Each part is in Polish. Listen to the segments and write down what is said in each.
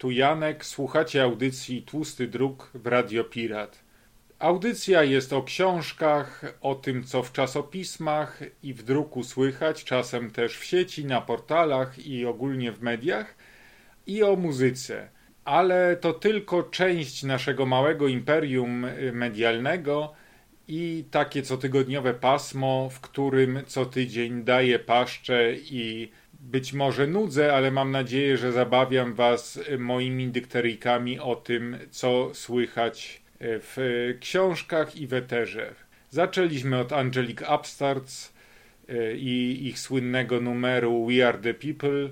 Tu Janek, słuchacie audycji Tłusty Druk w Radio Pirat. Audycja jest o książkach, o tym co w czasopismach i w druku słychać, czasem też w sieci, na portalach i ogólnie w mediach, i o muzyce. Ale to tylko część naszego małego imperium y, medialnego i takie cotygodniowe pasmo, w którym co tydzień daję paszczę i być może nudzę, ale mam nadzieję, że zabawiam Was moimi dykteryjkami o tym, co słychać w książkach i weterze. Zaczęliśmy od Angelic Upstarts e, i ich słynnego numeru We Are the People,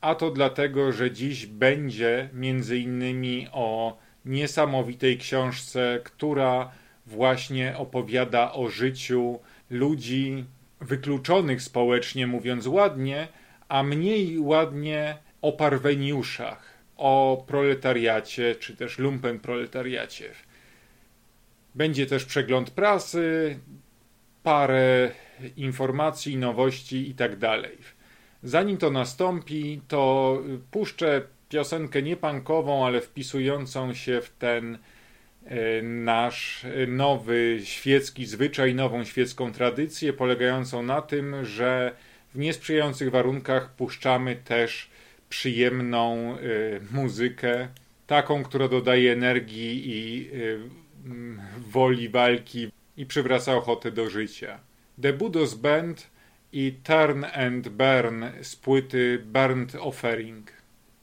a to dlatego, że dziś będzie między innymi o niesamowitej książce, która właśnie opowiada o życiu ludzi wykluczonych społecznie, mówiąc ładnie, a mniej ładnie o parweniuszach, o proletariacie, czy też lumpenproletariacie. Będzie też przegląd prasy, parę informacji, nowości itd. Tak Zanim to nastąpi, to puszczę piosenkę niepankową, ale wpisującą się w ten e, nasz nowy świecki zwyczaj, nową świecką tradycję, polegającą na tym, że w niesprzyjających warunkach puszczamy też przyjemną y, muzykę, taką, która dodaje energii i y, woli walki i przywraca ochotę do życia. The Budos Band i Turn and Burn z płyty Burnt Offering.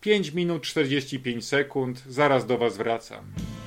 5 minut 45 sekund, zaraz do Was wracam.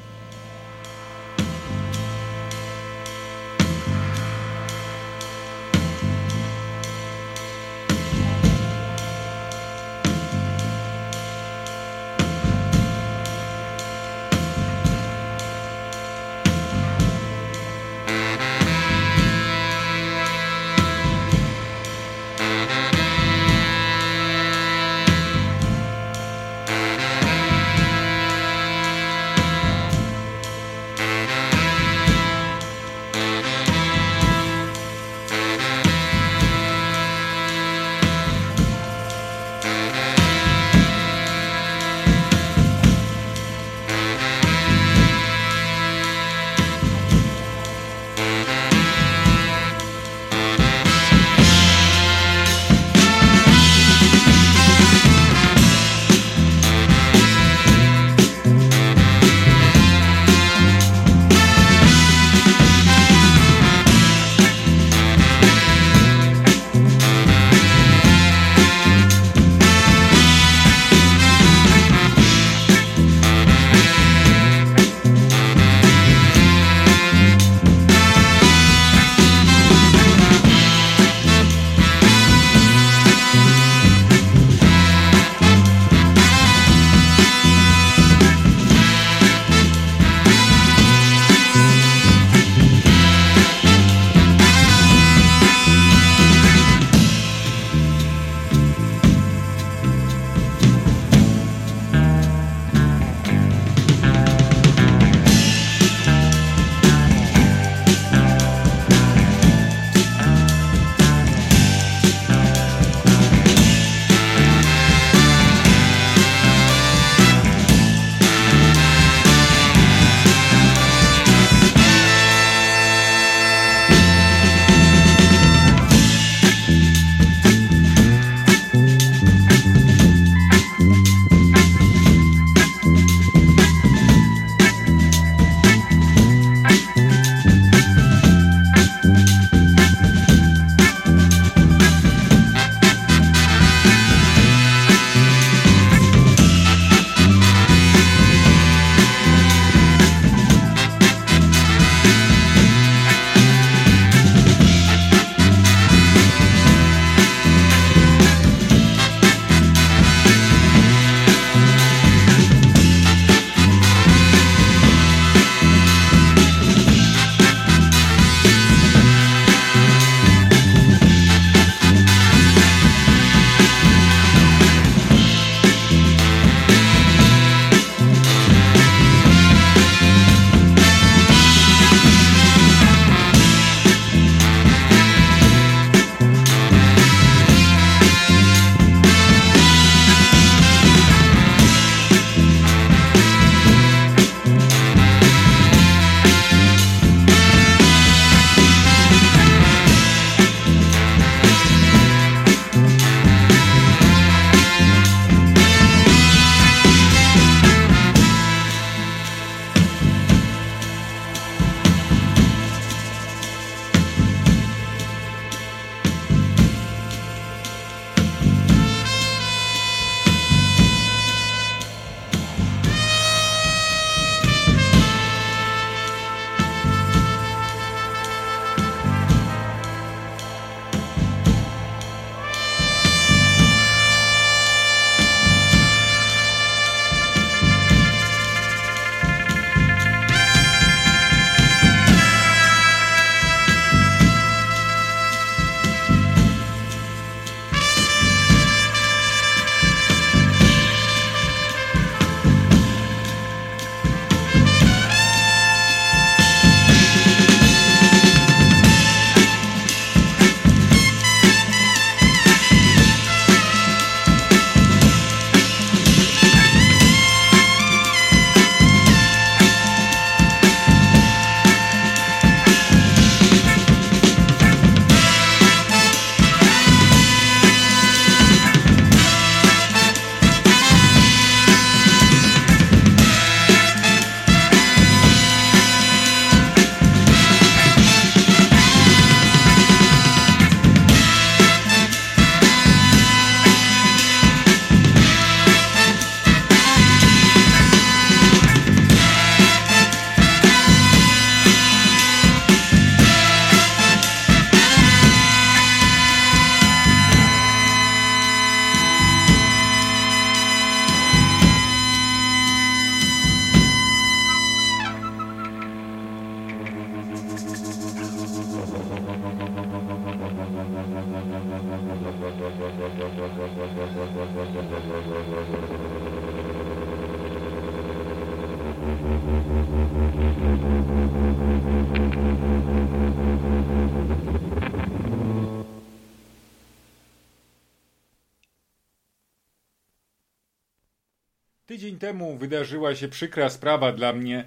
Temu wydarzyła się przykra sprawa dla mnie,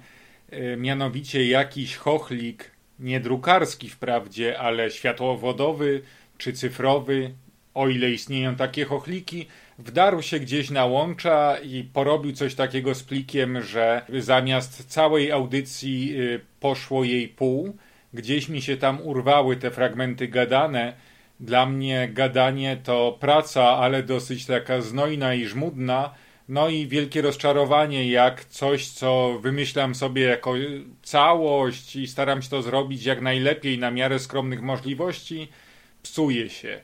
e, mianowicie jakiś chochlik, nie drukarski wprawdzie, ale światłowodowy czy cyfrowy, o ile istnieją takie chochliki, wdarł się gdzieś na łącza i porobił coś takiego z plikiem, że zamiast całej audycji y, poszło jej pół. Gdzieś mi się tam urwały te fragmenty gadane. Dla mnie gadanie to praca, ale dosyć taka znojna i żmudna. No i wielkie rozczarowanie, jak coś, co wymyślam sobie jako całość i staram się to zrobić jak najlepiej na miarę skromnych możliwości, psuje się.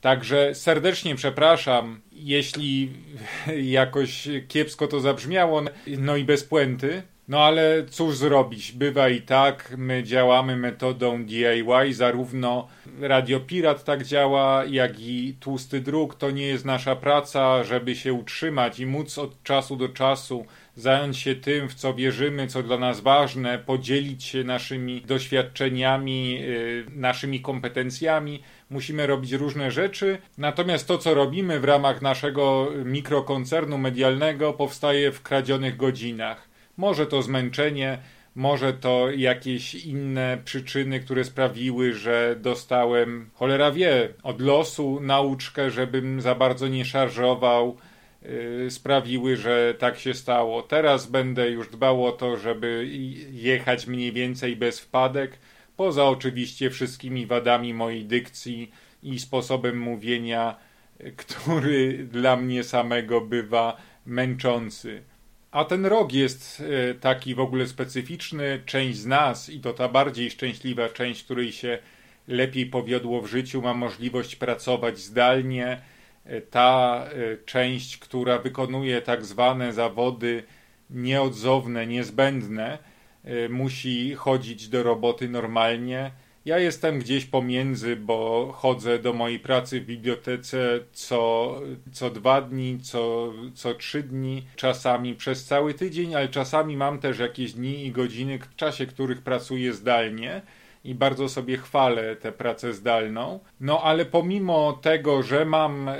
Także serdecznie przepraszam, jeśli jakoś kiepsko to zabrzmiało, no i bez puenty. No ale cóż zrobić, bywa i tak, my działamy metodą DIY, zarówno Radio Pirat tak działa, jak i Tłusty Druk. To nie jest nasza praca, żeby się utrzymać i móc od czasu do czasu zająć się tym, w co wierzymy, co dla nas ważne, podzielić się naszymi doświadczeniami, yy, naszymi kompetencjami. Musimy robić różne rzeczy, natomiast to, co robimy w ramach naszego mikrokoncernu medialnego, powstaje w kradzionych godzinach. Może to zmęczenie, może to jakieś inne przyczyny, które sprawiły, że dostałem, cholera wie, od losu nauczkę, żebym za bardzo nie szarżował, yy, sprawiły, że tak się stało. Teraz będę już dbał o to, żeby jechać mniej więcej bez wpadek, poza oczywiście wszystkimi wadami mojej dykcji i sposobem mówienia, który dla mnie samego bywa męczący. A ten rok jest e, taki w ogóle specyficzny. Część z nas, i to ta bardziej szczęśliwa część, której się lepiej powiodło w życiu, ma możliwość pracować zdalnie. E, ta e, część, która wykonuje tak zwane zawody nieodzowne, niezbędne, musi chodzić do roboty normalnie ja jestem gdzieś pomiędzy, bo chodzę do mojej pracy w bibliotece co, co dwa dni, co, co trzy dni, czasami przez cały tydzień, ale czasami mam też jakieś dni i godziny, w czasie których pracuję zdalnie i bardzo sobie chwalę tę pracę zdalną. No ale pomimo tego, że mam y,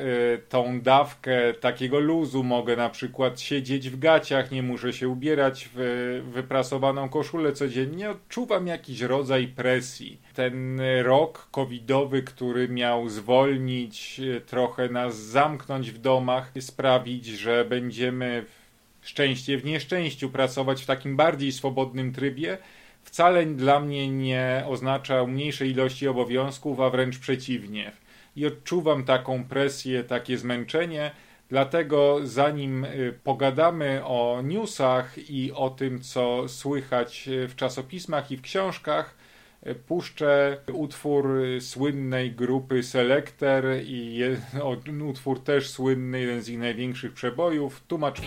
tą dawkę takiego luzu, mogę na przykład siedzieć w gaciach, nie muszę się ubierać w wyprasowaną koszulę codziennie, odczuwam jakiś rodzaj presji. Ten rok covidowy, który miał zwolnić, y, trochę nas zamknąć w domach, sprawić, że będziemy szczęście w nieszczęściu pracować w takim bardziej swobodnym trybie, wcale dla mnie nie oznacza mniejszej ilości obowiązków, a wręcz przeciwnie. I odczuwam taką presję, takie zmęczenie, dlatego zanim y, pogadamy o newsach i o tym, co słychać w czasopismach i w książkach, y, puszczę utwór słynnej grupy Selector i utwór też słynny, jeden z ich największych przebojów, Too Much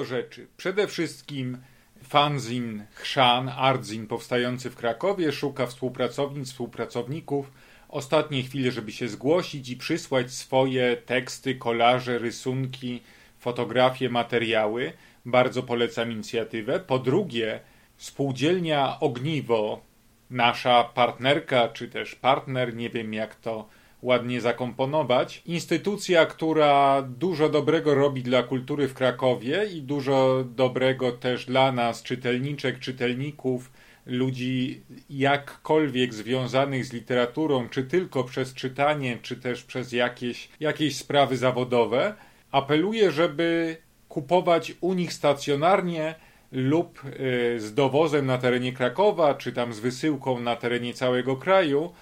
Pressure. rzeczy. Przede wszystkim fanzin Chrzan, Artzin powstający w Krakowie szuka współpracownic, współpracowników. Ostatnie chwile, żeby się zgłosić i przysłać swoje teksty, kolaże, rysunki, fotografie, materiały. Bardzo polecam inicjatywę. Po drugie, spółdzielnia Ogniwo, nasza partnerka, czy też partner, nie wiem jak to ładnie zakomponować. Instytucja, która dużo dobrego robi dla kultury w Krakowie i dużo dobrego też dla nas, czytelniczek, czytelników, ludzi jakkolwiek związanych z literaturą, czy tylko przez czytanie, czy też przez jakieś, jakieś sprawy zawodowe. Apeluję, żeby kupować u nich stacjonarnie lub y, z dowozem na terenie Krakowa, czy tam z wysyłką na terenie całego kraju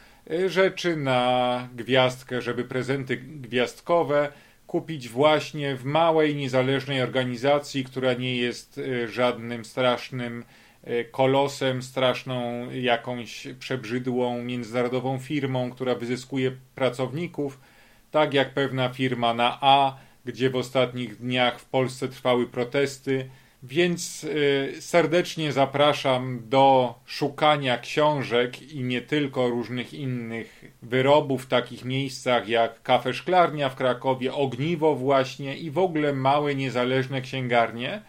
rzeczy na gwiazdkę, żeby prezenty gwiazdkowe kupić właśnie w małej, niezależnej organizacji, która nie jest y, żadnym strasznym kolosem, straszną jakąś przebrzydłą międzynarodową firmą, która wyzyskuje pracowników, tak jak pewna firma na A, gdzie w ostatnich dniach w Polsce trwały protesty więc y, serdecznie zapraszam do szukania książek i nie tylko różnych innych wyrobów w takich miejscach jak Kafe Szklarnia w Krakowie, Ogniwo właśnie i w ogóle małe niezależne księgarnie.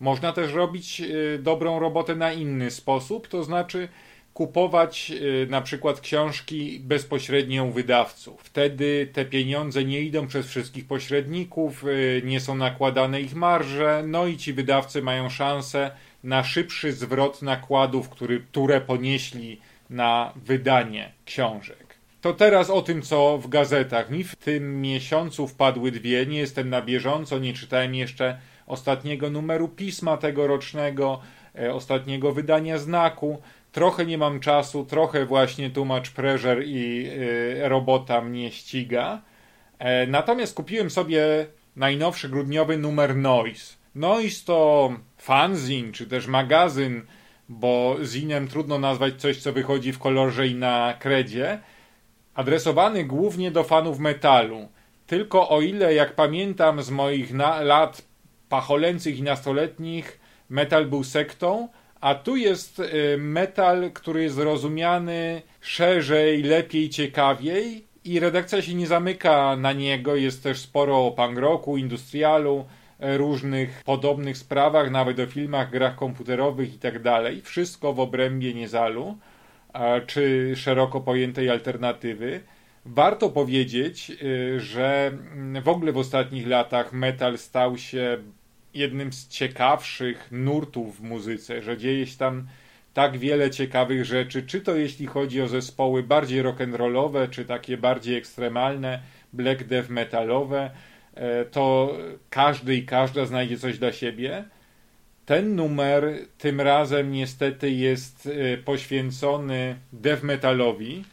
Można też robić y, dobrą robotę na inny sposób, to znaczy kupować y, na przykład książki bezpośrednio u wydawców. Wtedy te pieniądze nie idą przez wszystkich pośredników, y, nie są nakładane ich marże, no i ci wydawcy mają szansę na szybszy zwrot nakładów, który, które ponieśli na wydanie książek. To teraz o tym, co w gazetach. Mi w tym miesiącu wpadły dwie, nie jestem na bieżąco, nie czytałem jeszcze ostatniego numeru pisma tegorocznego, e, ostatniego wydania znaku trochę nie mam czasu, trochę właśnie tłumacz pressure i y, robota mnie ściga. E, natomiast kupiłem sobie najnowszy grudniowy numer Noise. Noise to fanzin, czy też magazyn, bo zinem trudno nazwać coś, co wychodzi w kolorze i na kredzie, adresowany głównie do fanów metalu. Tylko o ile, jak pamiętam z moich lat pacholęcych i nastoletnich, metal był sektą, a tu jest y, metal, który jest rozumiany szerzej, lepiej, ciekawiej i redakcja się nie zamyka na niego. Jest też sporo o punk rocku, industrialu, e, różnych podobnych sprawach, nawet o filmach, grach komputerowych i tak. Wszystko w obrębie Niezalu, czy szeroko pojętej alternatywy. Warto powiedzieć, y, że mm, w ogóle w ostatnich latach metal stał się jednym z ciekawszych nurtów w muzyce, że dzieje się tam tak wiele ciekawych rzeczy, czy to jeśli chodzi o zespoły bardziej rock'n'rollowe, czy takie bardziej ekstremalne, black death metalowe, e, to każdy i każda znajdzie coś dla siebie. Ten numer tym razem niestety jest e, poświęcony death metalowi.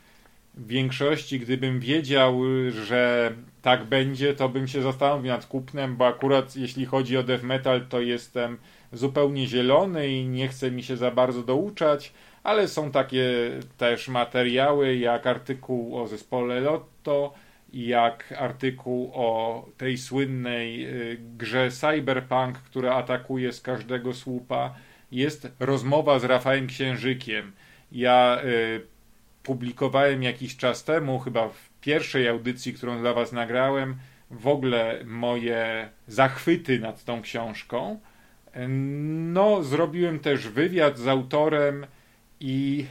Większości, gdybym wiedział, że tak będzie, to bym się zastanowił nad kupnem, bo akurat jeśli chodzi o death metal, to jestem zupełnie zielony i nie chce mi się za bardzo douczać, ale są takie też materiały jak artykuł o zespole Lotto, jak artykuł o tej słynnej y, grze Cyberpunk, która atakuje z każdego słupa. Jest rozmowa z Rafałem Księżykiem. Ja y, publikowałem jakiś czas temu, chyba w pierwszej audycji, którą dla Was nagrałem, w ogóle moje zachwyty nad tą książką. No, zrobiłem też wywiad z autorem i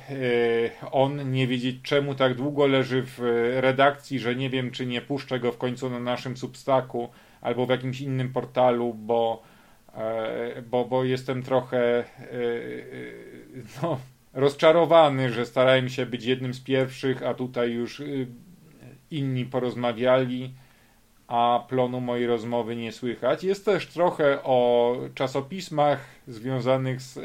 e, on nie wiedzieć czemu tak długo leży w redakcji, że nie wiem czy nie puszczę go w końcu na naszym Substaku albo w jakimś innym portalu, bo, e, bo, bo jestem trochę e, no, rozczarowany, że starałem się być jednym z pierwszych, a tutaj już inni porozmawiali, a plonu mojej rozmowy nie słychać. Jest też trochę o czasopismach związanych z, e,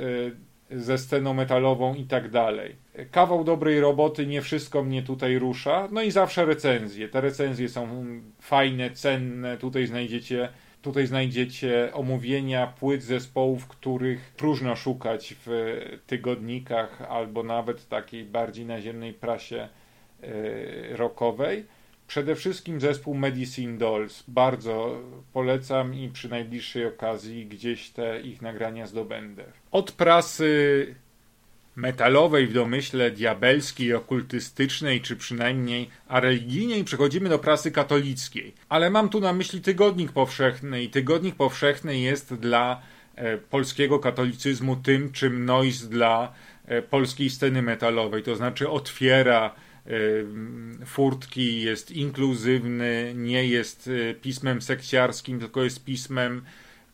ze sceną metalową i tak dalej. Kawał dobrej roboty, nie wszystko mnie tutaj rusza. No i zawsze recenzje. Te recenzje są fajne, cenne. Tutaj znajdziecie Tutaj znajdziecie omówienia płyt zespołów, których próżno szukać w tygodnikach albo nawet takiej bardziej naziemnej prasie e, rockowej. Przede wszystkim zespół Medicine Dolls. Bardzo polecam i przy najbliższej okazji gdzieś te ich nagrania zdobędę. Od prasy metalowej w domyśle diabelskiej, okultystycznej, czy przynajmniej religijnej, przechodzimy do prasy katolickiej. Ale mam tu na myśli Tygodnik Powszechny i Tygodnik Powszechny jest dla e, polskiego katolicyzmu tym, czym Noise dla e, polskiej sceny metalowej, to znaczy otwiera e, furtki, jest inkluzywny, nie jest pismem sekciarskim, tylko jest pismem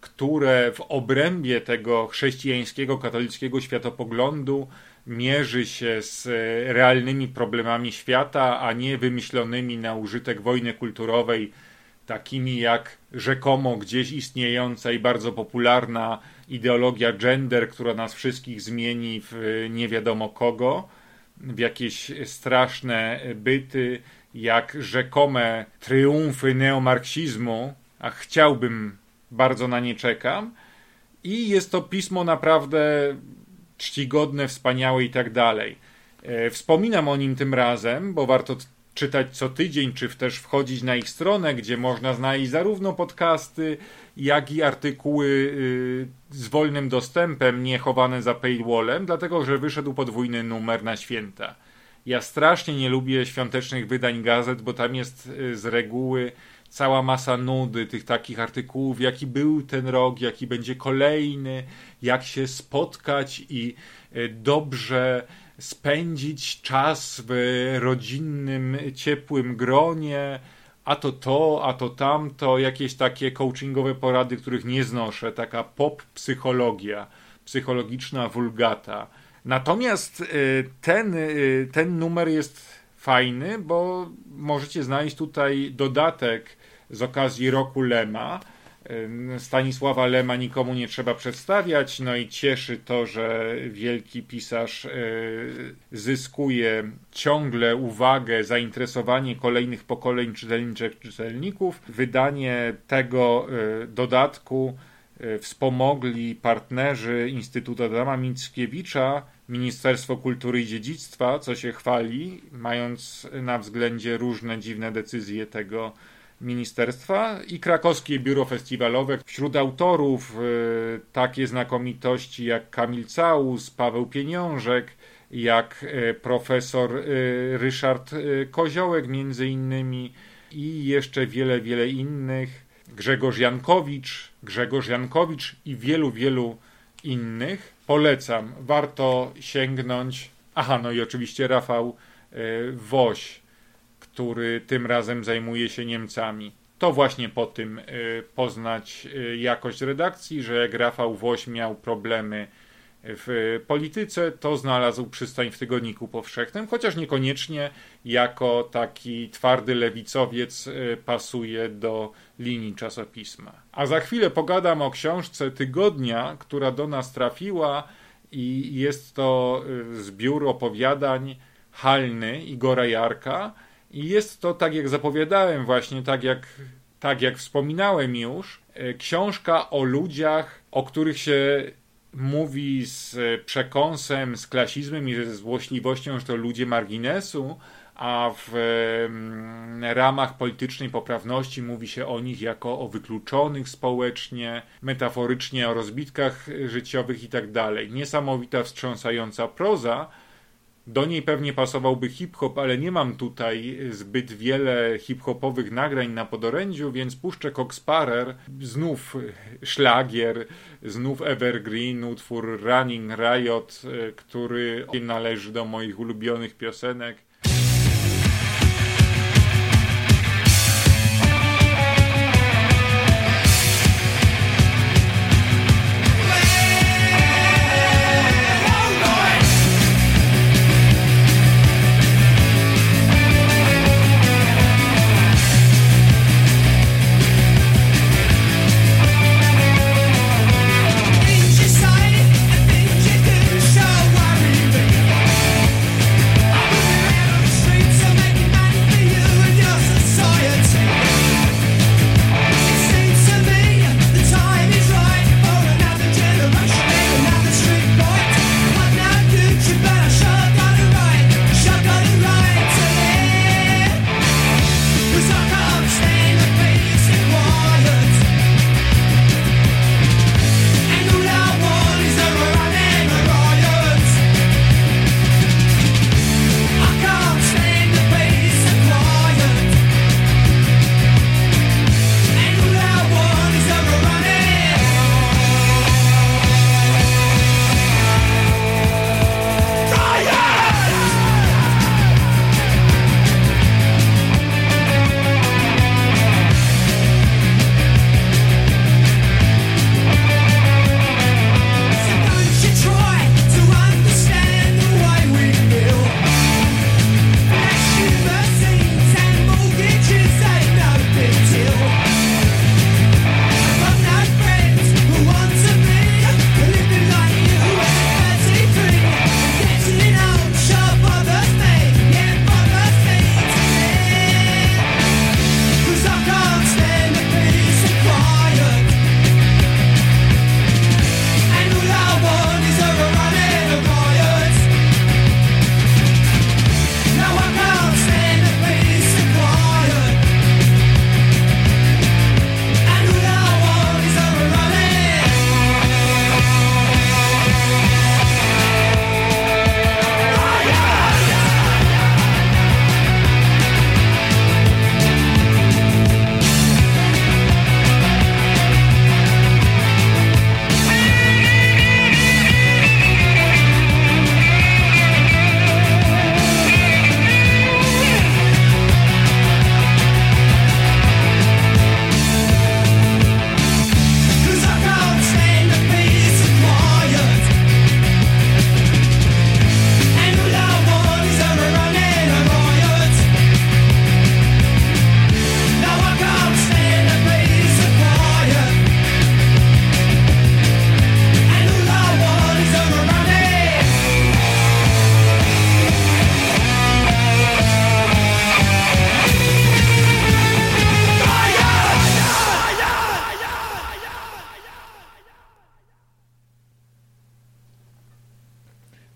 które w obrębie tego chrześcijańskiego, katolickiego światopoglądu mierzy się z realnymi problemami świata, a nie wymyślonymi na użytek wojny kulturowej, takimi jak rzekomo gdzieś istniejąca i bardzo popularna ideologia gender, która nas wszystkich zmieni w nie wiadomo kogo, w jakieś straszne byty, jak rzekome triumfy neomarksizmu, a chciałbym bardzo na nie czekam. I jest to pismo naprawdę czcigodne, wspaniałe i tak dalej. E, wspominam o nim tym razem, bo warto czytać co tydzień, czy też wchodzić na ich stronę, gdzie można znaleźć zarówno podcasty, jak i artykuły y, z wolnym dostępem, nie chowane za paywallem, dlatego że wyszedł podwójny numer na święta. Ja strasznie nie lubię świątecznych wydań gazet, bo tam jest y, z reguły cała masa nudy, tych takich artykułów, jaki był ten rok, jaki będzie kolejny, jak się spotkać i e, dobrze spędzić czas w rodzinnym, ciepłym gronie, a to to, a to tamto, jakieś takie coachingowe porady, których nie znoszę, taka pop psychologia, psychologiczna wulgata. Natomiast e, ten, e, ten numer jest fajny, bo możecie znaleźć tutaj dodatek z okazji roku Lema. Stanisława Lema nikomu nie trzeba przedstawiać, no i cieszy to, że wielki pisarz e, zyskuje ciągle uwagę, zainteresowanie kolejnych pokoleń czytelniczek, czytelników. Wydanie tego e, dodatku e, wspomogli partnerzy Instytutu Adama Mickiewicza, Ministerstwo Kultury i Dziedzictwa, co się chwali, mając na względzie różne dziwne decyzje tego ministerstwa i krakowskie biuro festiwalowe. Wśród autorów y, takie znakomitości jak Kamil Caus, Paweł Pieniążek, jak y, profesor y, Ryszard Koziołek między innymi i jeszcze wiele, wiele innych. Grzegorz Jankowicz, Grzegorz Jankowicz i wielu, wielu innych. Polecam, warto sięgnąć. Aha, no i oczywiście Rafał Woś który tym razem zajmuje się Niemcami. To właśnie po tym y, poznać y, jakość redakcji, że jak Rafał Woś miał problemy w polityce, to znalazł przystań w Tygodniku Powszechnym, chociaż niekoniecznie jako taki twardy lewicowiec y, pasuje do linii czasopisma. A za chwilę pogadam o książce Tygodnia, która do nas trafiła i jest to zbiór opowiadań Halny Igora Jarka, i jest to, tak jak zapowiadałem, właśnie tak jak, tak jak wspominałem już, e, książka o ludziach, o których się mówi z przekąsem, z klasizmem i ze złośliwością, że to ludzie marginesu, a w ramach politycznej poprawności mówi się o nich jako o wykluczonych społecznie, metaforycznie o rozbitkach życiowych itd. Tak Niesamowita, wstrząsająca proza, do niej pewnie pasowałby hip-hop, ale nie mam tutaj zbyt wiele hip-hopowych nagrań na podorędziu, więc puszczę Coxparer, znów szlagier, znów Evergreen, utwór Running Riot, który należy do moich ulubionych piosenek.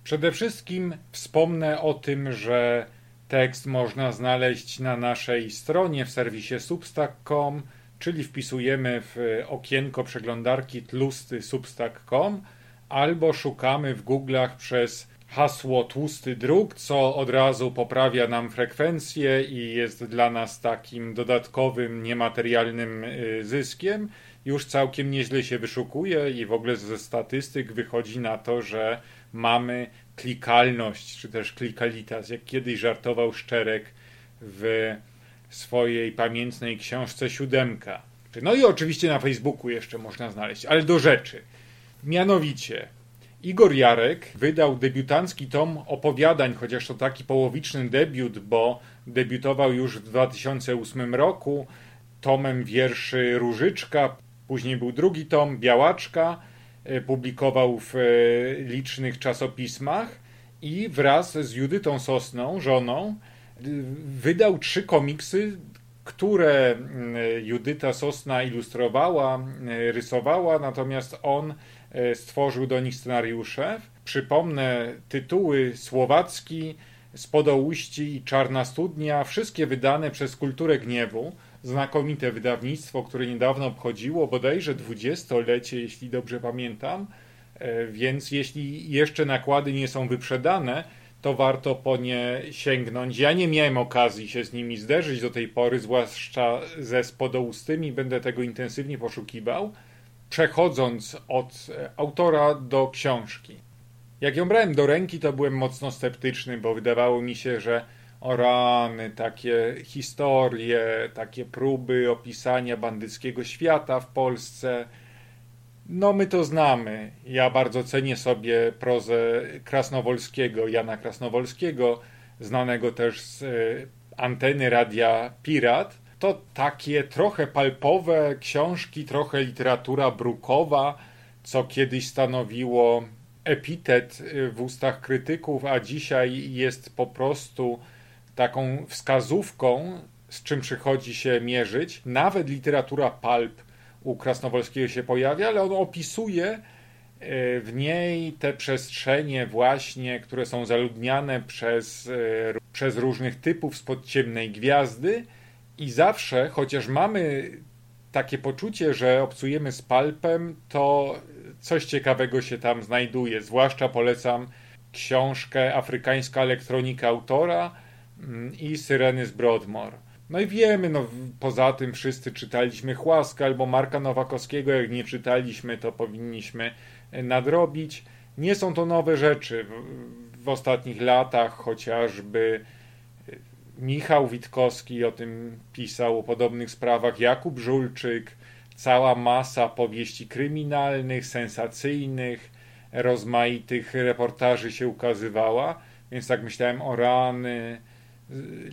Przede wszystkim wspomnę o tym, że tekst można znaleźć na naszej stronie w serwisie substack.com, czyli wpisujemy w okienko przeglądarki tlusty substack.com albo szukamy w Google'ach przez hasło tłusty druk, co od razu poprawia nam frekwencję i jest dla nas takim dodatkowym, niematerialnym y, zyskiem. Już całkiem nieźle się wyszukuje i w ogóle ze statystyk wychodzi na to, że mamy klikalność, czy też klikalitas, jak kiedyś żartował Szczerek w swojej pamiętnej książce Siódemka. No i oczywiście na Facebooku jeszcze można znaleźć, ale do rzeczy. Mianowicie, Igor Jarek wydał debiutancki tom opowiadań, chociaż to taki połowiczny debiut, bo debiutował już w 2008 roku tomem wierszy Różyczka, później był drugi tom Białaczka, publikował w e, licznych czasopismach i wraz z Judytą Sosną, żoną, wydał trzy komiksy, które mm, Judyta Sosna ilustrowała, rysowała, natomiast on e, stworzył do nich scenariusze. Przypomnę tytuły Słowacki, Spodołuści i Czarna Studnia, wszystkie wydane przez Kulturę Gniewu. Znakomite wydawnictwo, które niedawno obchodziło bodajże dwudziestolecie, jeśli dobrze pamiętam. E, więc jeśli jeszcze nakłady nie są wyprzedane, to warto po nie sięgnąć. Ja nie miałem okazji się z nimi zderzyć do tej pory, zwłaszcza ze spodoustymi, będę tego intensywnie poszukiwał. Przechodząc od e, autora do książki. Jak ją brałem do ręki, to byłem mocno sceptyczny, bo wydawało mi się, że o rany, takie historie, takie próby opisania bandyckiego świata w Polsce, no, my to znamy. Ja bardzo cenię sobie prozę Krasnowolskiego, Jana Krasnowolskiego, znanego też z e, anteny radia Pirat. To takie trochę palpowe książki, trochę literatura brukowa, co kiedyś stanowiło epitet e, w ustach krytyków, a dzisiaj jest po prostu taką wskazówką, z czym przychodzi się mierzyć. Nawet literatura pulp u Krasnowolskiego się pojawia, ale on opisuje e, w niej te przestrzenie właśnie, które są zaludniane przez, e, przez różnych typów spod ciemnej gwiazdy i zawsze, chociaż mamy takie poczucie, że obcujemy z palpem, to coś ciekawego się tam znajduje. Zwłaszcza polecam książkę Afrykańska elektronika autora i Syreny z Broadmoor. No i wiemy, no poza tym wszyscy czytaliśmy Chłaskę albo Marka Nowakowskiego, jak nie czytaliśmy, to powinniśmy e, nadrobić. Nie są to nowe rzeczy. W, w ostatnich latach chociażby e, Michał Witkowski o tym pisał, o podobnych sprawach, Jakub Żulczyk, cała masa powieści kryminalnych, sensacyjnych, rozmaitych reportaży się ukazywała, więc tak myślałem o rany,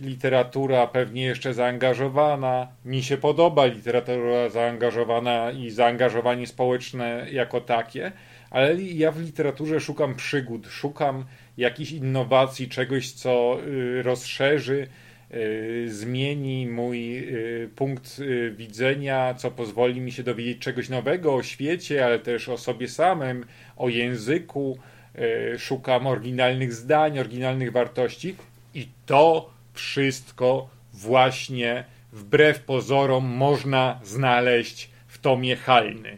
literatura pewnie jeszcze zaangażowana. Mi się podoba literatura zaangażowana i zaangażowanie społeczne jako takie, ale ja w literaturze szukam przygód, szukam jakichś innowacji, czegoś, co y, rozszerzy, y, zmieni mój y, punkt widzenia, co pozwoli mi się dowiedzieć czegoś nowego o świecie, ale też o sobie samym, o języku. Szukam oryginalnych zdań, oryginalnych wartości i to wszystko właśnie wbrew pozorom można znaleźć w tomie Halny.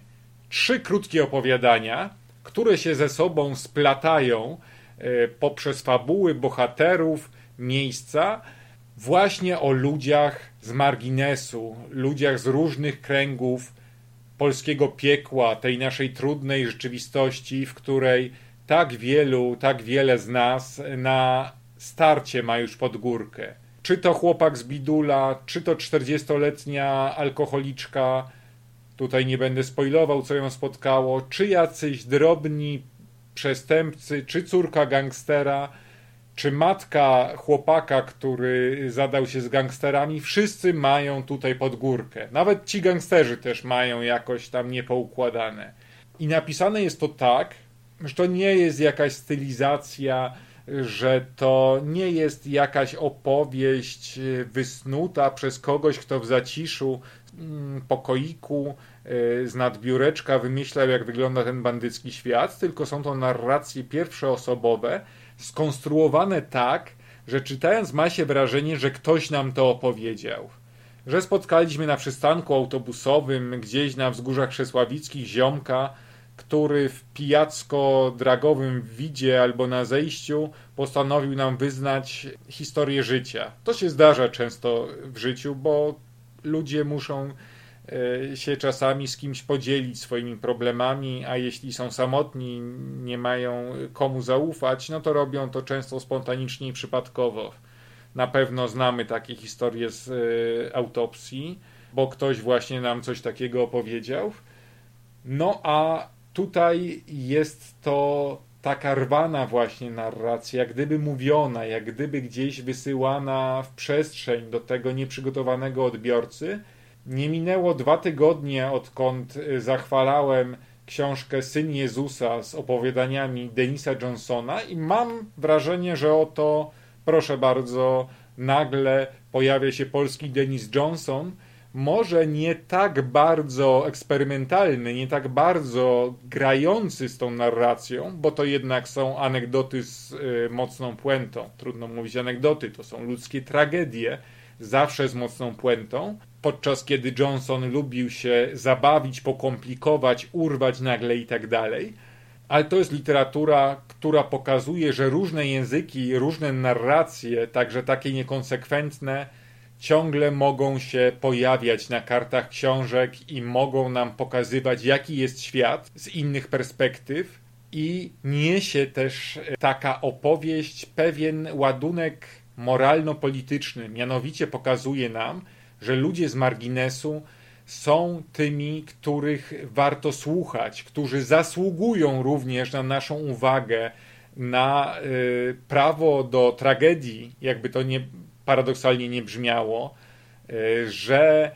Trzy krótkie opowiadania, które się ze sobą splatają e, poprzez fabuły bohaterów, miejsca, właśnie o ludziach z marginesu, ludziach z różnych kręgów polskiego piekła, tej naszej trudnej rzeczywistości, w której tak wielu, tak wiele z nas na starcie ma już pod górkę. Czy to chłopak z bidula, czy to 40-letnia alkoholiczka, tutaj nie będę spoilował, co ją spotkało, czy jacyś drobni przestępcy, czy córka gangstera, czy matka chłopaka, który zadał się z gangsterami, wszyscy mają tutaj pod górkę. Nawet ci gangsterzy też mają jakoś tam niepoukładane. I napisane jest to tak, że to nie jest jakaś stylizacja że to nie jest jakaś opowieść e, wysnuta przez kogoś, kto w zaciszu mm, pokoiku z nadbiureczka wymyślał, jak wygląda ten bandycki świat, tylko są to narracje pierwszoosobowe, skonstruowane tak, że czytając ma się wrażenie, że ktoś nam to opowiedział. Że spotkaliśmy na przystanku autobusowym gdzieś na wzgórzach Krzesławickich ziomka, który w pijacko-dragowym widzie albo na zejściu postanowił nam wyznać historię życia. To się zdarza często w życiu, bo ludzie muszą e, się czasami z kimś podzielić swoimi problemami, a jeśli są samotni, nie mają komu zaufać, no to robią to często spontanicznie i przypadkowo. Na pewno znamy takie historie z e, autopsji, bo ktoś właśnie nam coś takiego opowiedział. No a tutaj jest to taka rwana właśnie narracja, jak gdyby mówiona, jak gdyby gdzieś wysyłana w przestrzeń do tego nieprzygotowanego odbiorcy. Nie minęło dwa tygodnie, odkąd y, zachwalałem książkę Syn Jezusa z opowiadaniami Denisa Johnsona i mam wrażenie, że oto, proszę bardzo, nagle pojawia się polski Denis Johnson, może nie tak bardzo eksperymentalny, nie tak bardzo grający z tą narracją, bo to jednak są anegdoty z y, mocną puentą. Trudno mówić anegdoty, to są ludzkie tragedie, zawsze z mocną puentą. Podczas kiedy Johnson lubił się zabawić, pokomplikować, urwać nagle i tak dalej. Ale to jest literatura, która pokazuje, że różne języki, różne narracje, także takie niekonsekwentne, ciągle mogą się pojawiać na kartach książek i mogą nam pokazywać, jaki jest świat z innych perspektyw. I niesie też taka opowieść pewien ładunek moralno-polityczny. Mianowicie pokazuje nam, że ludzie z marginesu są tymi, których warto słuchać, którzy zasługują również na naszą uwagę, na y, prawo do tragedii, jakby to nie paradoksalnie nie brzmiało, e, że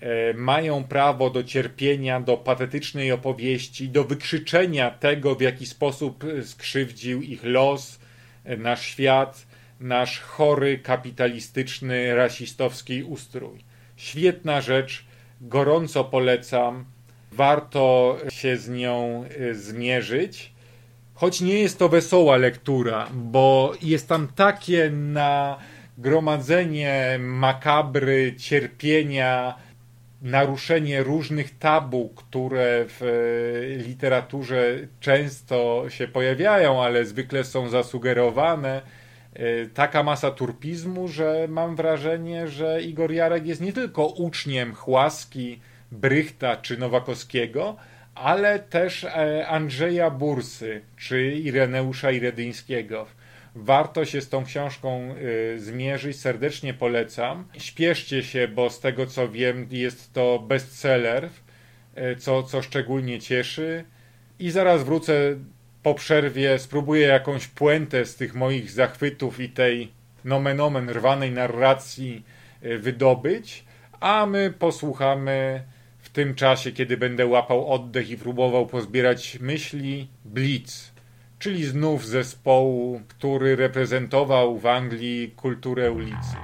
e, mają prawo do cierpienia, do patetycznej opowieści, do wykrzyczenia tego, w jaki sposób skrzywdził ich los, e, nasz świat, nasz chory, kapitalistyczny, rasistowski ustrój. Świetna rzecz, gorąco polecam. Warto się z nią zmierzyć. Choć nie jest to wesoła lektura, bo jest tam takie na gromadzenie makabry, cierpienia, naruszenie różnych tabu, które w e, literaturze często się pojawiają, ale zwykle są zasugerowane. E, taka masa turpizmu, że mam wrażenie, że Igor Jarek jest nie tylko uczniem Chłaski, Brychta czy Nowakowskiego, ale też e, Andrzeja Bursy czy Ireneusza Iredyńskiego Warto się z tą książką y, zmierzyć, serdecznie polecam. Śpieszcie się, bo z tego co wiem, jest to bestseller, y, co, co szczególnie cieszy. I zaraz wrócę po przerwie, spróbuję jakąś puentę z tych moich zachwytów i tej nomen omen rwanej narracji y, wydobyć, a my posłuchamy w tym czasie, kiedy będę łapał oddech i próbował pozbierać myśli, Blitz czyli znów zespołu, który reprezentował w Anglii kulturę ulicy.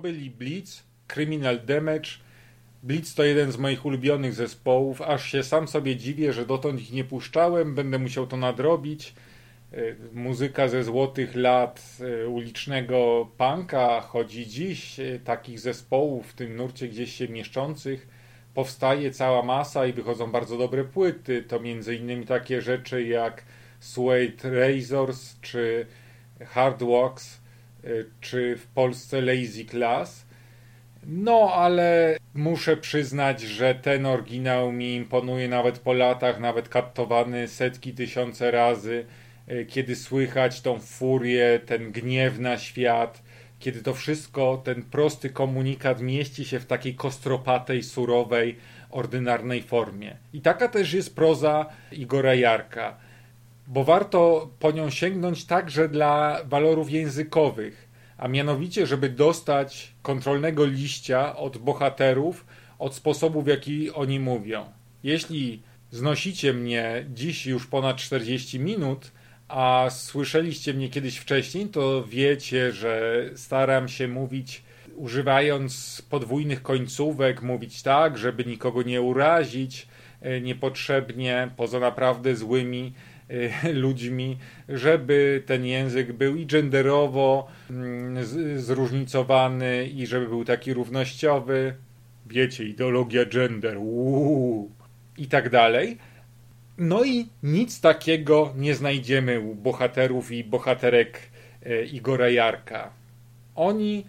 Byli Blitz, Criminal Damage, Blitz to jeden z moich ulubionych zespołów, aż się sam sobie dziwię, że dotąd ich nie puszczałem, będę musiał to nadrobić. Y, muzyka ze złotych lat y, ulicznego punka chodzi dziś, y, takich zespołów w tym nurcie gdzieś się mieszczących powstaje cała masa i wychodzą bardzo dobre płyty. To między innymi takie rzeczy jak Suede Razors czy Hard Walks, czy w Polsce Lazy Class. No, ale muszę przyznać, że ten oryginał mi imponuje nawet po latach, nawet kaptowany setki, tysiące razy. E, kiedy słychać tą furię, ten gniew na świat, kiedy to wszystko, ten prosty komunikat mieści się w takiej kostropatej, surowej, ordynarnej formie. I taka też jest proza Igora Jarka, bo warto po nią sięgnąć także dla walorów językowych, a mianowicie, żeby dostać kontrolnego liścia od bohaterów, od sposobu, w jaki oni mówią. Jeśli znosicie mnie dziś już ponad 40 minut, a słyszeliście mnie kiedyś wcześniej, to wiecie, że staram się mówić używając podwójnych końcówek, mówić tak, żeby nikogo nie urazić e, niepotrzebnie, poza naprawdę złymi ludźmi, żeby ten język był i genderowo mm, zróżnicowany i żeby był taki równościowy. Wiecie, ideologia gender, uuu, i tak dalej no i nic takiego nie znajdziemy u bohaterów i bohaterek e, Igora Jarka. Oni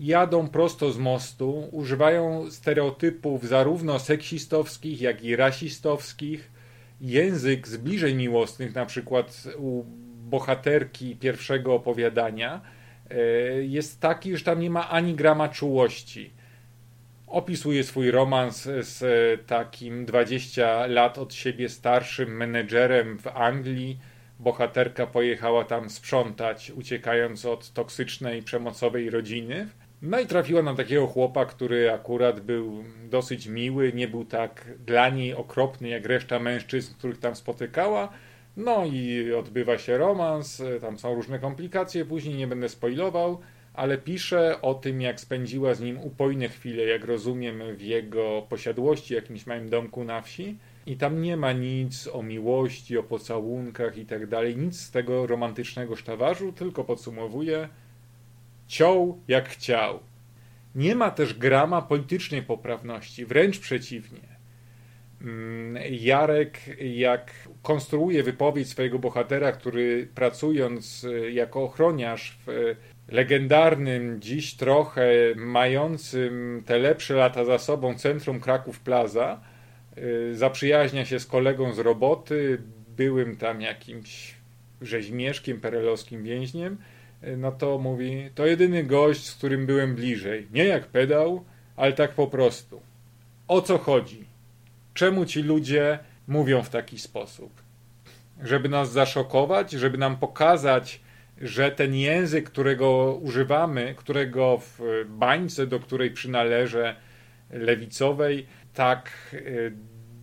jadą prosto z mostu, używają stereotypów zarówno seksistowskich, jak i rasistowskich. Język zbliżeń miłosnych, na przykład u bohaterki pierwszego opowiadania, e, jest taki, że tam nie ma ani grama czułości opisuje swój romans z takim 20 lat od siebie starszym menedżerem w Anglii. Bohaterka pojechała tam sprzątać, uciekając od toksycznej, przemocowej rodziny. No i trafiła na takiego chłopa, który akurat był dosyć miły, nie był tak dla niej okropny jak reszta mężczyzn, których tam spotykała. No i odbywa się romans, tam są różne komplikacje, później nie będę spoilował ale pisze o tym, jak spędziła z nim upojne chwile, jak rozumiem, w jego posiadłości, jakimś małym domku na wsi. I tam nie ma nic o miłości, o pocałunkach i tak dalej, nic z tego romantycznego sztawarzu, tylko podsumowuje ciął jak chciał. Nie ma też grama politycznej poprawności, wręcz przeciwnie. Mm, Jarek, jak konstruuje wypowiedź swojego bohatera, który pracując e, jako ochroniarz w legendarnym, dziś trochę mającym te lepsze lata za sobą centrum Kraków Plaza, y, zaprzyjaźnia się z kolegą z roboty, byłym tam jakimś rzeźmieszkiem, perelowskim więźniem, y, no to mówi, to jedyny gość, z którym byłem bliżej. Nie jak pedał, ale tak po prostu. O co chodzi? Czemu ci ludzie mówią w taki sposób? Żeby nas zaszokować, żeby nam pokazać, że ten język, którego używamy, którego w bańce, do której przynależę, lewicowej, tak e,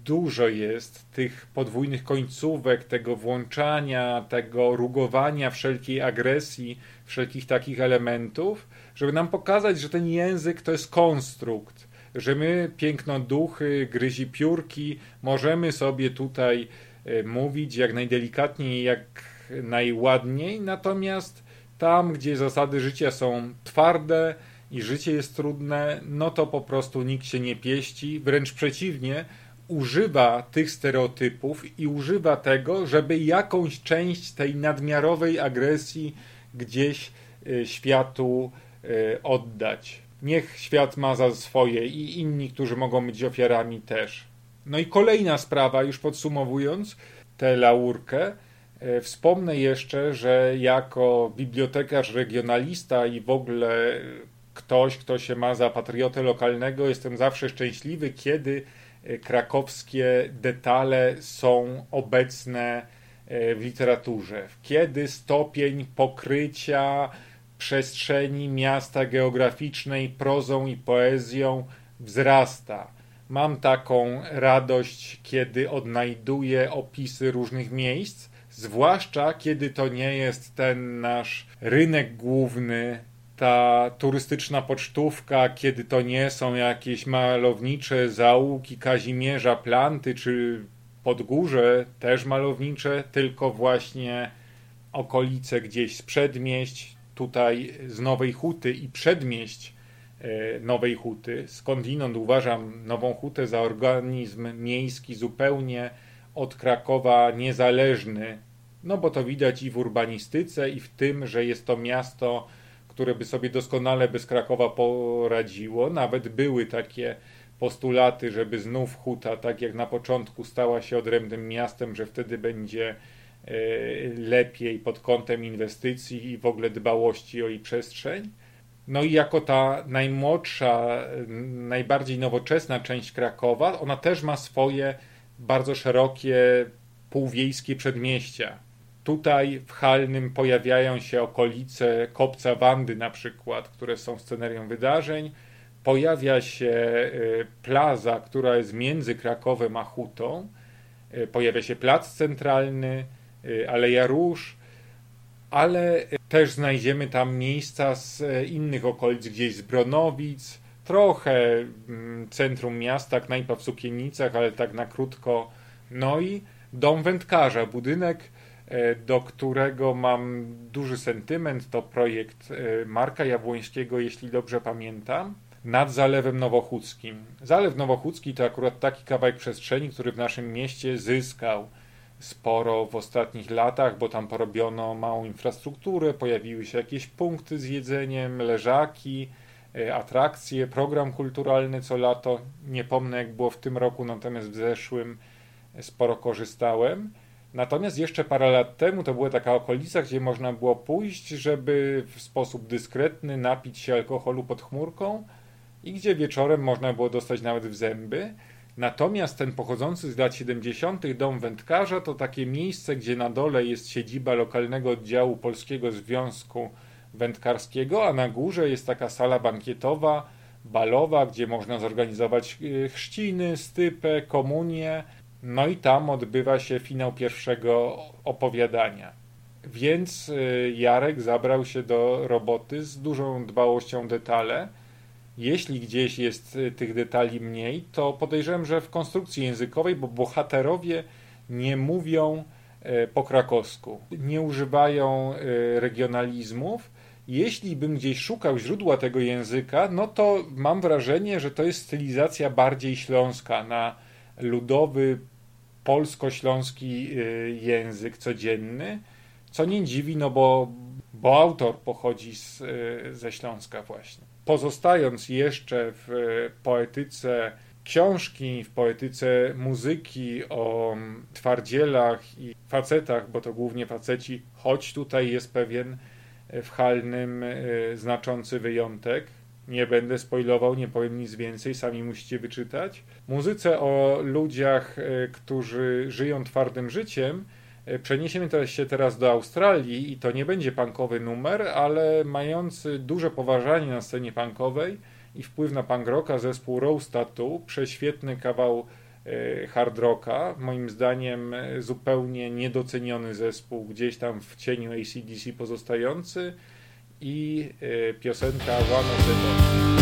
dużo jest tych podwójnych końcówek, tego włączania, tego rugowania wszelkiej agresji, wszelkich takich elementów, żeby nam pokazać, że ten język to jest konstrukt, że my, piękno duchy, gryzi piórki, możemy sobie tutaj e, mówić jak najdelikatniej, jak najładniej, natomiast tam, gdzie zasady życia są twarde i życie jest trudne, no to po prostu nikt się nie pieści, wręcz przeciwnie, używa tych stereotypów i używa tego, żeby jakąś część tej nadmiarowej agresji gdzieś e, światu e, oddać. Niech świat ma za swoje i inni, którzy mogą być ofiarami też. No i kolejna sprawa, już podsumowując tę laurkę, E, wspomnę jeszcze, że jako bibliotekarz regionalista i w ogóle ktoś, kto się ma za patriotę lokalnego, jestem zawsze szczęśliwy, kiedy krakowskie detale są obecne e, w literaturze. Kiedy stopień pokrycia przestrzeni miasta geograficznej prozą i poezją wzrasta. Mam taką radość, kiedy odnajduję opisy różnych miejsc, Zwłaszcza kiedy to nie jest ten nasz rynek główny, ta turystyczna pocztówka, kiedy to nie są jakieś malownicze zaułki Kazimierza Planty czy Podgórze, też malownicze, tylko właśnie okolice gdzieś z przedmieść, tutaj z Nowej Huty i przedmieść e, Nowej Huty. Skądinąd uważam Nową Hutę za organizm miejski zupełnie od Krakowa niezależny, no bo to widać i w urbanistyce, i w tym, że jest to miasto, które by sobie doskonale bez Krakowa poradziło. Nawet były takie postulaty, żeby znów Huta, tak jak na początku, stała się odrębnym miastem, że wtedy będzie e, lepiej pod kątem inwestycji i w ogóle dbałości o jej przestrzeń. No i jako ta najmłodsza, najbardziej nowoczesna część Krakowa, ona też ma swoje bardzo szerokie półwiejskie przedmieścia. Tutaj w Halnym pojawiają się okolice Kopca Wandy na przykład, które są scenerią wydarzeń. Pojawia się y, plaza, która jest między Krakowem a Hutą. Y, pojawia się plac centralny, y, Aleja Róż, ale też znajdziemy tam miejsca z innych okolic, gdzieś z Bronowic, trochę mm, centrum miasta, knajpa w Sukienicach, ale tak na krótko. No i dom wędkarza, budynek, do którego mam duży sentyment. To projekt e, Marka Jabłońskiego, jeśli dobrze pamiętam, nad Zalewem Nowochódzkim. Zalew Nowochódzki to akurat taki kawałek przestrzeni, który w naszym mieście zyskał sporo w ostatnich latach, bo tam porobiono małą infrastrukturę, pojawiły się jakieś punkty z jedzeniem, leżaki, E, atrakcje, program kulturalny co lato. Nie pomnę jak było w tym roku, natomiast w zeszłym sporo korzystałem. Natomiast jeszcze parę lat temu to była taka okolica, gdzie można było pójść, żeby w sposób dyskretny napić się alkoholu pod chmurką i gdzie wieczorem można było dostać nawet w zęby. Natomiast ten pochodzący z lat 70. dom wędkarza to takie miejsce, gdzie na dole jest siedziba lokalnego oddziału Polskiego Związku wędkarskiego, a na górze jest taka sala bankietowa, balowa, gdzie można zorganizować y, chrzciny, stypę, komunię. No i tam odbywa się finał pierwszego opowiadania. Więc y, Jarek zabrał się do roboty z dużą dbałością detale. Jeśli gdzieś jest y, tych detali mniej, to podejrzewam, że w konstrukcji językowej, bo bohaterowie nie mówią po krakowsku, nie używają regionalizmów, jeśli bym gdzieś szukał źródła tego języka, no to mam wrażenie, że to jest stylizacja bardziej śląska na ludowy polsko-śląski y, język codzienny, co nie dziwi, no bo, bo autor pochodzi z, y, ze Śląska właśnie. Pozostając jeszcze w poetyce książki, w poetyce muzyki o twardzielach i facetach, bo to głównie faceci, choć tutaj jest pewien w Halnym znaczący wyjątek. Nie będę spoilował, nie powiem nic więcej, sami musicie wyczytać. Muzyce o ludziach, e, którzy żyją twardym życiem, e, przeniesiemy się teraz do Australii i to nie będzie punkowy numer, ale mający duże poważanie na scenie punkowej i wpływ na punk rocka zespół Rose Tattoo, prześwietny kawał E, hard rocka. Moim zdaniem zupełnie niedoceniony zespół, gdzieś tam w cieniu ACDC pozostający i e, piosenka One of the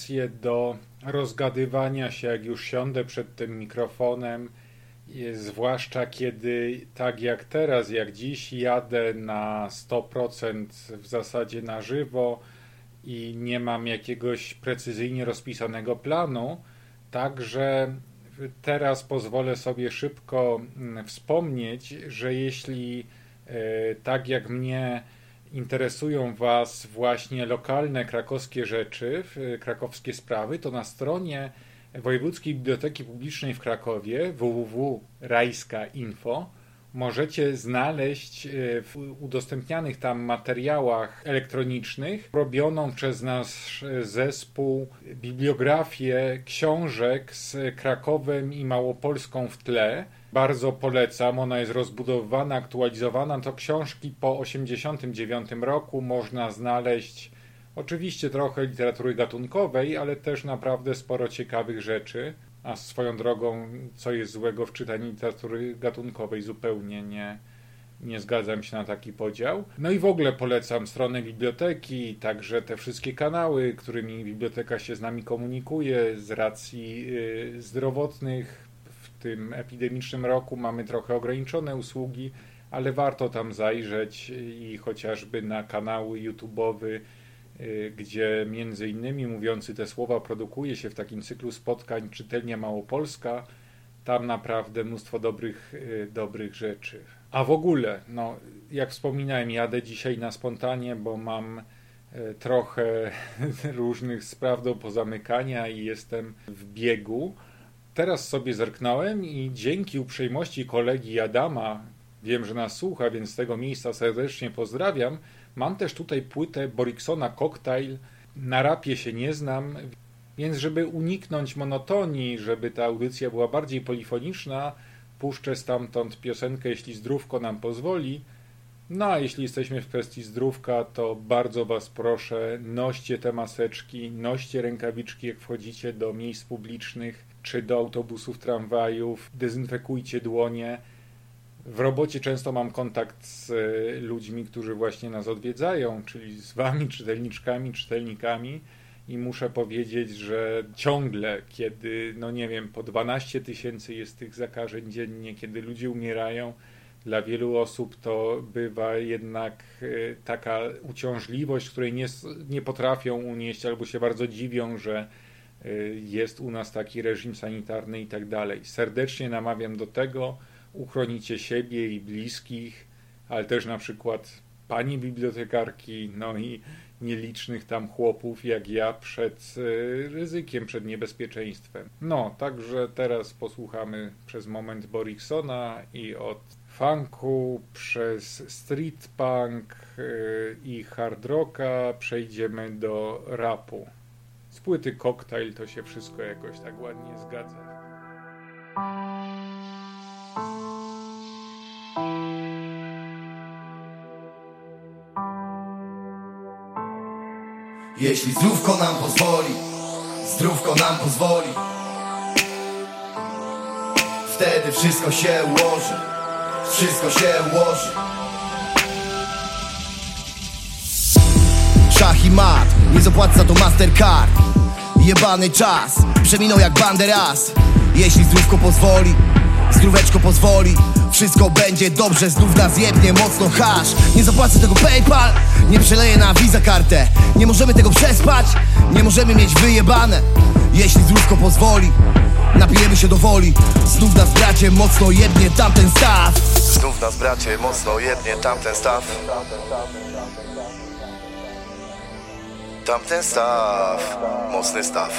tendencję do rozgadywania się, jak już siądę przed tym mikrofonem, zwłaszcza kiedy tak jak teraz, jak dziś jadę na 100% w zasadzie na żywo i nie mam jakiegoś precyzyjnie rozpisanego planu, także teraz pozwolę sobie szybko mm, wspomnieć, że jeśli e, tak jak mnie interesują Was właśnie lokalne krakowskie rzeczy, krakowskie sprawy, to na stronie Wojewódzkiej Biblioteki Publicznej w Krakowie www.rajska.info możecie znaleźć e, w udostępnianych tam materiałach elektronicznych robioną przez nasz zespół bibliografię książek z Krakowem i Małopolską w tle. Bardzo polecam, ona jest rozbudowana, aktualizowana. To książki po 1989 roku można znaleźć oczywiście trochę literatury gatunkowej, ale też naprawdę sporo ciekawych rzeczy. A swoją drogą, co jest złego w czytaniu literatury gatunkowej, zupełnie nie, nie zgadzam się na taki podział. No i w ogóle polecam stronę biblioteki, także te wszystkie kanały, którymi biblioteka się z nami komunikuje z racji y, zdrowotnych. Tym epidemicznym roku mamy trochę ograniczone usługi, ale warto tam zajrzeć i chociażby na kanały YouTube'owy Y, gdzie między innymi mówiący te słowa produkuje się w takim cyklu spotkań Czytelnia Małopolska. Tam naprawdę mnóstwo dobrych, y, dobrych rzeczy. A w ogóle, no, jak wspominałem, jadę dzisiaj na spontanie, bo mam y, trochę różnych spraw do pozamykania i jestem w biegu. Teraz sobie zerknąłem i dzięki uprzejmości kolegi Adama, wiem, że nas słucha, więc z tego miejsca serdecznie pozdrawiam, Mam też tutaj płytę Boriksona Cocktail. Na rapie się nie znam, więc żeby uniknąć monotonii, żeby ta audycja była bardziej polifoniczna, puszczę stamtąd piosenkę, jeśli zdrówko nam pozwoli. No a jeśli jesteśmy w kwestii zdrówka, to bardzo Was proszę, noście te maseczki, noście rękawiczki, jak wchodzicie do miejsc publicznych czy do autobusów, tramwajów, dezynfekujcie dłonie. W robocie często mam kontakt z e, ludźmi, którzy właśnie nas odwiedzają, czyli z wami, czytelniczkami, czytelnikami. I muszę powiedzieć, że ciągle, kiedy, no nie wiem, po 12 tysięcy jest tych zakażeń dziennie, kiedy ludzie umierają, dla wielu osób to bywa jednak e, taka uciążliwość, której nie, nie potrafią unieść albo się bardzo dziwią, że jest u nas taki reżim sanitarny i tak dalej. Serdecznie namawiam do tego, uchronicie siebie i bliskich, ale też na przykład pani bibliotekarki, no i nielicznych tam chłopów jak ja przed e, ryzykiem, przed niebezpieczeństwem. No, także teraz posłuchamy przez moment Boriksona i od funku przez street punk e, i hard rocka przejdziemy do rapu. Z płyty Cocktail to się wszystko jakoś tak ładnie zgadza. Jeśli zdrówko nam pozwoli Zdrówko nam pozwoli. Wtedy wszystko się ułoży Wszystko się ułoży. Szach i mat Nie zapłaca to Mastercard Jebany czas Przeminął jak banderas. Jeśli zdrówko pozwoli Zdróweczko pozwoli. Wszystko będzie dobrze, znów nas jebnie mocno hasz. Nie zapłacę tego Paypal, nie przeleję na Visa kartę. Nie możemy tego przespać, nie możemy mieć wyjebane. Jeśli zdrówko pozwoli, napijemy się do woli. Znów nas bracie mocno jebnie tamten staw. Znów nas bracie mocno jebnie tamten staw Tamten staw, mocny staw.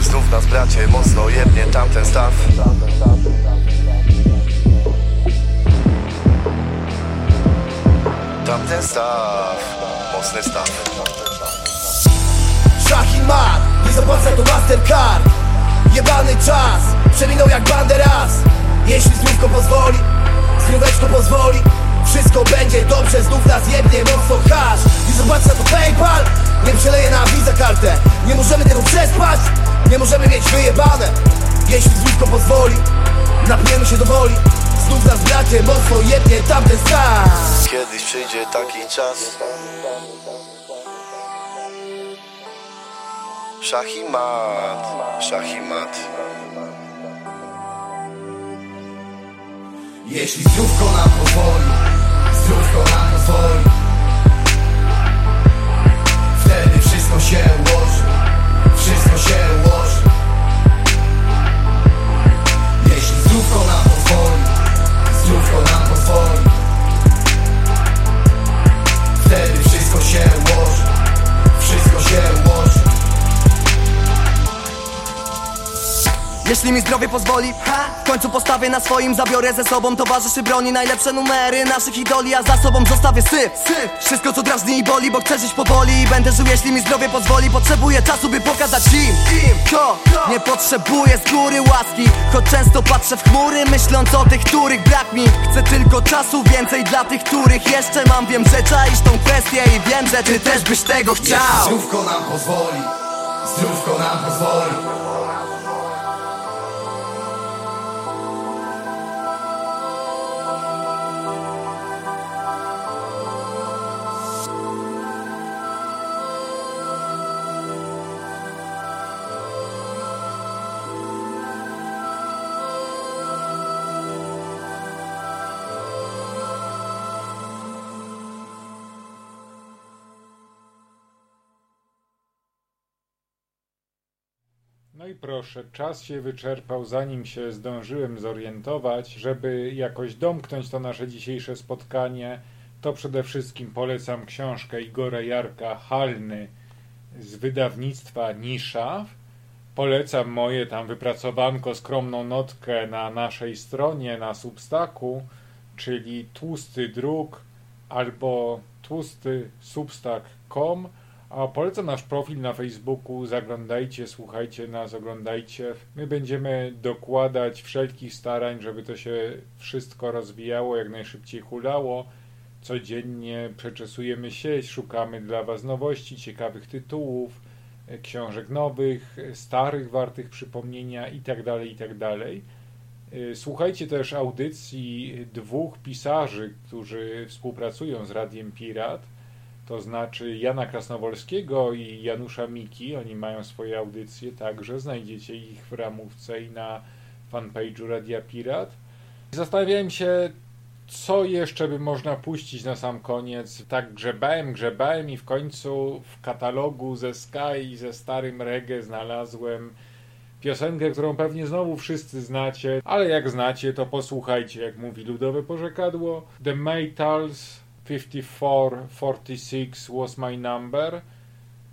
Znów nas bracie mocno jebnie tamten staw. Tamten staw, mocny staw. Szach i mat, nie zapłaca to Mastercard. Jebany czas, przeminął jak banderas. Jeśli zdrówko pozwoli, zdróweczko pozwoli wszystko będzie dobrze, znów nas jebnie mocno hasz. Nie zapłaca to Paypal, nie przeleje na Visa kartę. Nie możemy tego przespać, nie możemy mieć wyjebane. Jeśli zdrówko pozwoli Napijemy się do woli. Znów nas bracie, mocno jednie tamten stan. Kiedyś przyjdzie taki czas. Szachimat, szachimat. Jeśli zdrówko nam Zdrówko nam Wtedy wszystko się ułoży Jeśli mi zdrowie pozwoli W końcu postawię na swoim Zabiorę ze sobą towarzyszy broni Najlepsze numery naszych idoli A za sobą zostawię syf Wszystko co drażni i boli Bo chcę żyć powoli. I będę żył jeśli mi zdrowie pozwoli. Potrzebuję czasu by pokazać im To nie potrzebuję z góry łaski Choć często patrzę w chmury Myśląc o tych, których brak mi. Chcę tylko czasu więcej dla tych, których jeszcze mam. Wiem, że czaisz tą kwestię I wiem, że ty też byś tego chciał. Zdrówko nam pozwoli Zdrówko nam pozwoli proszę, czas się wyczerpał, zanim się zdążyłem zorientować. Żeby jakoś domknąć to nasze dzisiejsze spotkanie, to przede wszystkim polecam książkę Igora Jarka Halny z wydawnictwa Nisza. Polecam moje tam wypracowanko, skromną notkę na naszej stronie, na Substaku, czyli tłusty druk albo tłusty substack.com a polecam nasz profil na Facebooku. Zaglądajcie, słuchajcie nas, oglądajcie. My będziemy dokładać wszelkich starań, żeby to się wszystko rozwijało, jak najszybciej hulało. Codziennie przeczesujemy sieć, szukamy dla Was nowości, ciekawych tytułów, e, książek nowych, e, starych, wartych przypomnienia itd. itd. E, Słuchajcie też audycji dwóch pisarzy, którzy współpracują z Radiem Pirat to znaczy Jana Krasnowolskiego i Janusza Miki. Oni mają swoje audycje także, znajdziecie ich w ramówce i na fanpage'u Radia Pirat. Zastanawiałem się, co jeszcze by można puścić na sam koniec. Tak grzebałem, grzebałem i w końcu w katalogu ze Sky, ze starym reggae znalazłem piosenkę, którą pewnie znowu wszyscy znacie, ale jak znacie, to posłuchajcie, jak mówi ludowe porzekadło. The Maytals 5446 was my number.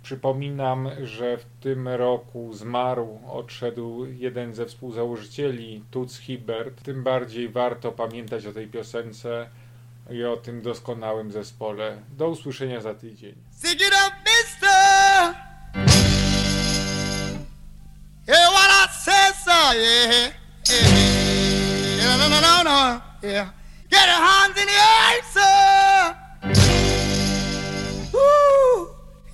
Przypominam, że w tym roku zmarł, odszedł jeden ze współzałożycieli, Tuc Hibert. Tym bardziej warto pamiętać o tej piosence i o tym doskonałym zespole. Do usłyszenia za tydzień. Sing it up, mister. Hear. Yeah. yeah. No, no, no, no. Yeah. Get your hands in the air, sir.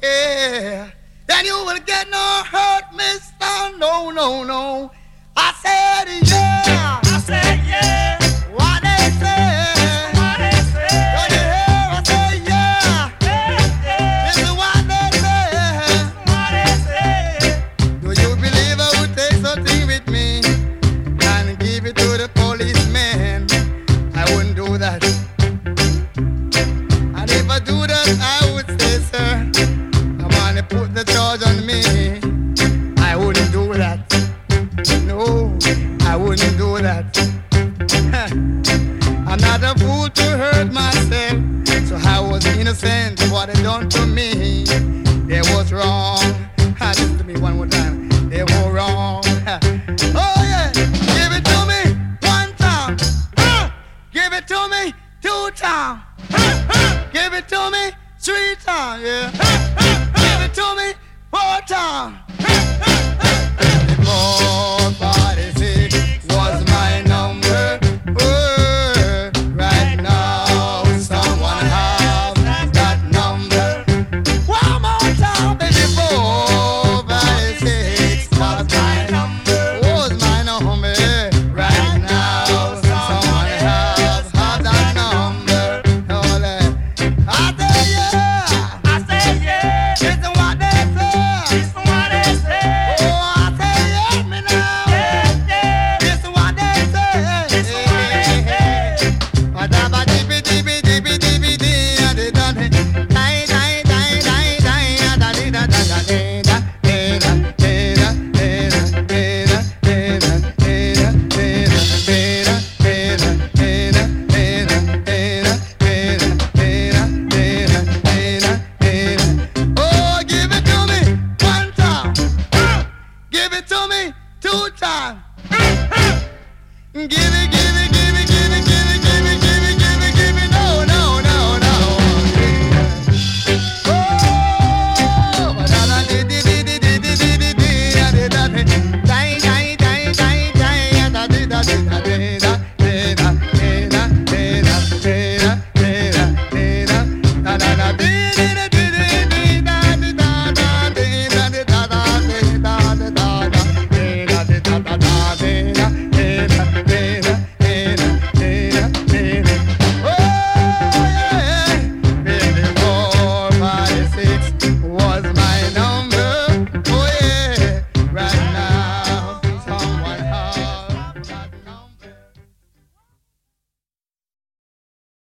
Yeah. Then you will get no hurt, mister. No, no, no. I said, yeah. I said, that. I'm not a fool to hurt myself, so I was innocent of what they done to me. They was wrong. Listen to me one more time. They were wrong. Oh yeah, give it to me one time. Give it to me two times. Give it to me three times. Yeah. Give it to me four times.